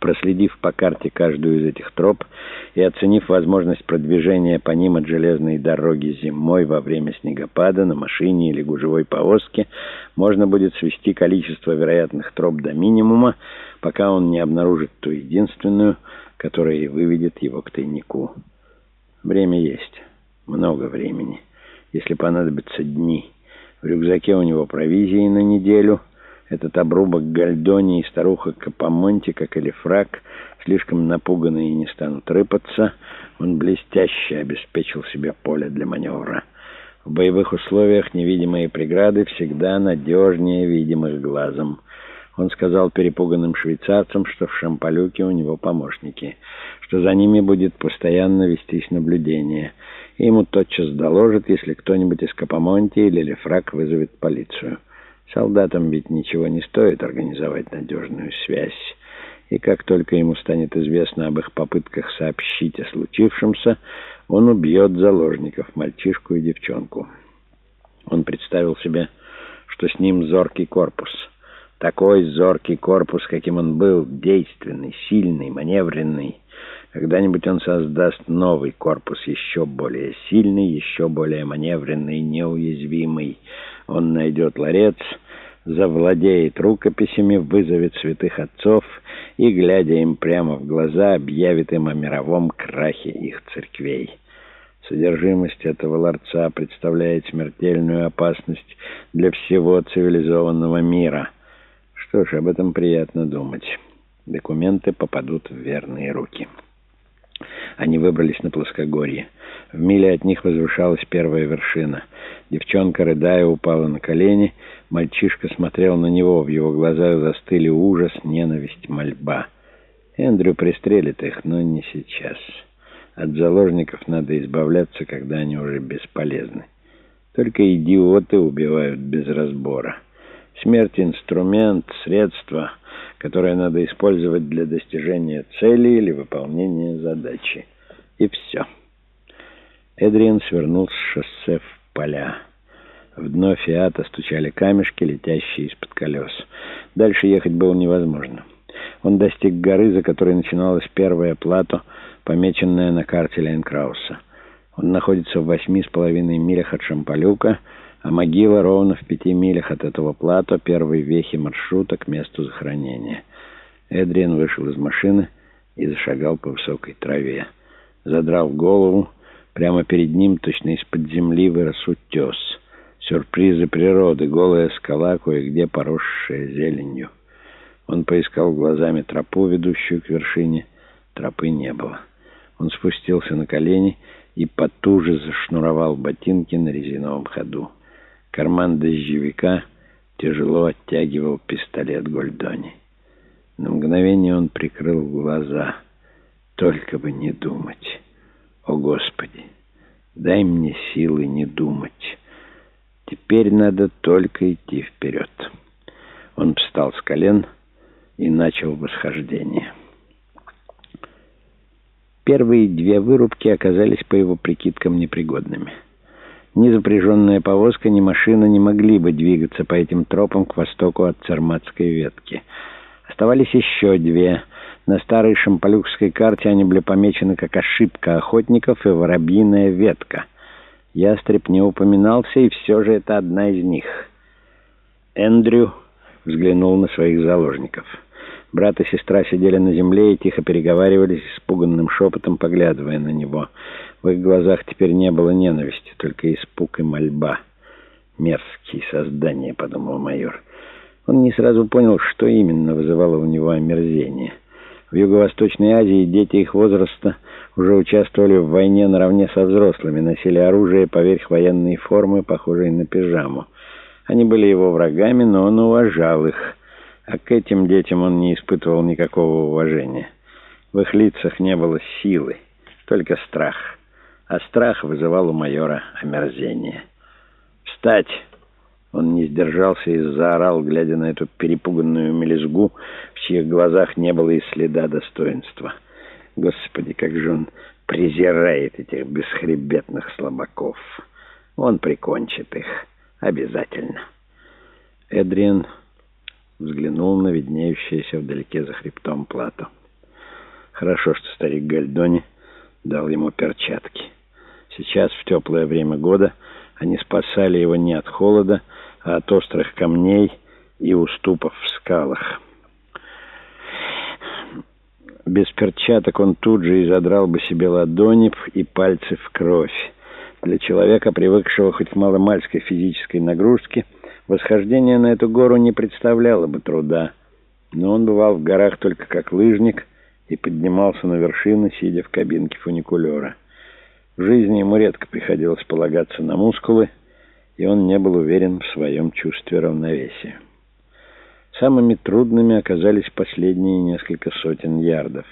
Проследив по карте каждую из этих троп и оценив возможность продвижения по ним от железной дороги зимой во время снегопада на машине или гужевой повозке, можно будет свести количество вероятных троп до минимума, пока он не обнаружит ту единственную, которая и выведет его к тайнику. Время есть. Много времени. Если понадобятся дни. В рюкзаке у него провизии на неделю — этот обрубок Гальдони и старуха Капамонти, как или фраг, слишком напуганные и не станут рыпаться, он блестяще обеспечил себе поле для маневра. В боевых условиях невидимые преграды всегда надежнее видимых глазом. Он сказал перепуганным швейцарцам, что в Шампалюке у него помощники, что за ними будет постоянно вестись наблюдение, и ему тотчас доложат, если кто-нибудь из Капамонти или Лефрак вызовет полицию. Солдатам ведь ничего не стоит организовать надежную связь. И как только ему станет известно об их попытках сообщить о случившемся, он убьет заложников, мальчишку и девчонку. Он представил себе, что с ним зоркий корпус. Такой зоркий корпус, каким он был, действенный, сильный, маневренный. Когда-нибудь он создаст новый корпус, еще более сильный, еще более маневренный, неуязвимый. Он найдет ларец, завладеет рукописями, вызовет святых отцов и, глядя им прямо в глаза, объявит им о мировом крахе их церквей. Содержимость этого ларца представляет смертельную опасность для всего цивилизованного мира. Что ж, об этом приятно думать. Документы попадут в верные руки. Они выбрались на плоскогорье. В миле от них возвышалась первая вершина. Девчонка, рыдая, упала на колени. Мальчишка смотрел на него. В его глазах застыли ужас, ненависть, мольба. Эндрю пристрелит их, но не сейчас. От заложников надо избавляться, когда они уже бесполезны. Только идиоты убивают без разбора. Смерть — инструмент, средство — которое надо использовать для достижения цели или выполнения задачи. И все. Эдриан свернул с шоссе в поля. В дно Фиата стучали камешки, летящие из-под колес. Дальше ехать было невозможно. Он достиг горы, за которой начиналась первая плато, помеченная на карте Лейнкрауса. Он находится в восьми с половиной милях от Шампалюка, а могила ровно в пяти милях от этого плато первой вехи маршрута к месту захоронения. Эдриан вышел из машины и зашагал по высокой траве. Задрал голову, прямо перед ним, точно из-под земли, вырос утес. Сюрпризы природы, голая скала, кое-где поросшая зеленью. Он поискал глазами тропу, ведущую к вершине. Тропы не было. Он спустился на колени и потуже зашнуровал ботинки на резиновом ходу. Карман дождевика тяжело оттягивал пистолет Гольдони. На мгновение он прикрыл глаза. Только бы не думать. О, Господи, дай мне силы не думать. Теперь надо только идти вперед. Он встал с колен и начал восхождение. Первые две вырубки оказались, по его прикидкам, непригодными. Ни запряженная повозка, ни машина не могли бы двигаться по этим тропам к востоку от Церматской ветки. Оставались еще две. На старой шампалюкской карте они были помечены как ошибка охотников и воробьиная ветка. Ястреб не упоминался, и все же это одна из них. Эндрю взглянул на своих заложников. Брат и сестра сидели на земле и тихо переговаривались, испуганным шепотом поглядывая на него. В их глазах теперь не было ненависти, только испуг и мольба. «Мерзкие создания», — подумал майор. Он не сразу понял, что именно вызывало у него омерзение. В Юго-Восточной Азии дети их возраста уже участвовали в войне наравне со взрослыми, носили оружие поверх военной формы, похожей на пижаму. Они были его врагами, но он уважал их — а к этим детям он не испытывал никакого уважения. В их лицах не было силы, только страх. А страх вызывал у майора омерзение. «Встать!» Он не сдержался и заорал, глядя на эту перепуганную мелезгу, в чьих глазах не было и следа достоинства. Господи, как же он презирает этих бесхребетных слабаков. Он прикончит их. Обязательно. Эдриан взглянул на виднеющееся вдалеке за хребтом плато. Хорошо, что старик Гальдони дал ему перчатки. Сейчас, в теплое время года, они спасали его не от холода, а от острых камней и уступов в скалах. Без перчаток он тут же изодрал бы себе ладони и пальцы в кровь. Для человека, привыкшего хоть к маломальской физической нагрузке, восхождение на эту гору не представляло бы труда. Но он бывал в горах только как лыжник и поднимался на вершины, сидя в кабинке фуникулера. В жизни ему редко приходилось полагаться на мускулы, и он не был уверен в своем чувстве равновесия. Самыми трудными оказались последние несколько сотен ярдов.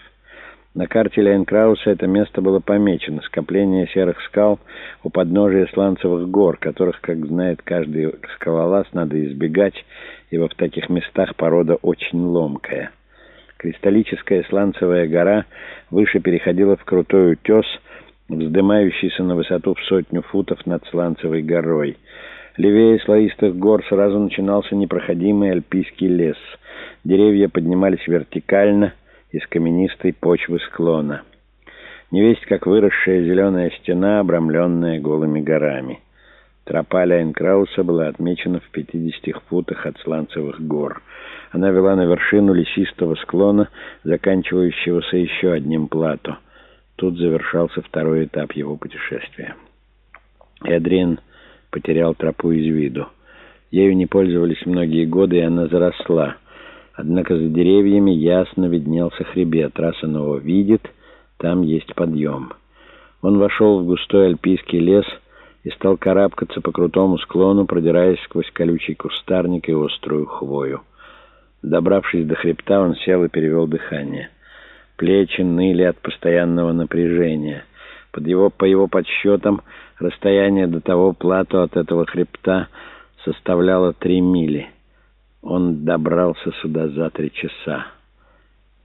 На карте Лейнкрауса это место было помечено. Скопление серых скал у подножия сланцевых гор, которых, как знает каждый скалолаз, надо избегать, ибо в таких местах порода очень ломкая. Кристаллическая сланцевая гора выше переходила в крутой утес, вздымающийся на высоту в сотню футов над сланцевой горой. Левее слоистых гор сразу начинался непроходимый альпийский лес. Деревья поднимались вертикально из каменистой почвы склона. Невесть, как выросшая зеленая стена, обрамленная голыми горами. Тропа Ляйнкрауса была отмечена в 50 футах от Сланцевых гор. Она вела на вершину лесистого склона, заканчивающегося еще одним плато. Тут завершался второй этап его путешествия. Эдриан потерял тропу из виду. Ею не пользовались многие годы, и она заросла. Однако за деревьями ясно виднелся хребет. Раз он его видит, там есть подъем. Он вошел в густой альпийский лес и стал карабкаться по крутому склону, продираясь сквозь колючий кустарник и острую хвою. Добравшись до хребта, он сел и перевел дыхание. Плечи ныли от постоянного напряжения. Под его, по его подсчетам, расстояние до того плато от этого хребта составляло три мили. Он добрался сюда за три часа.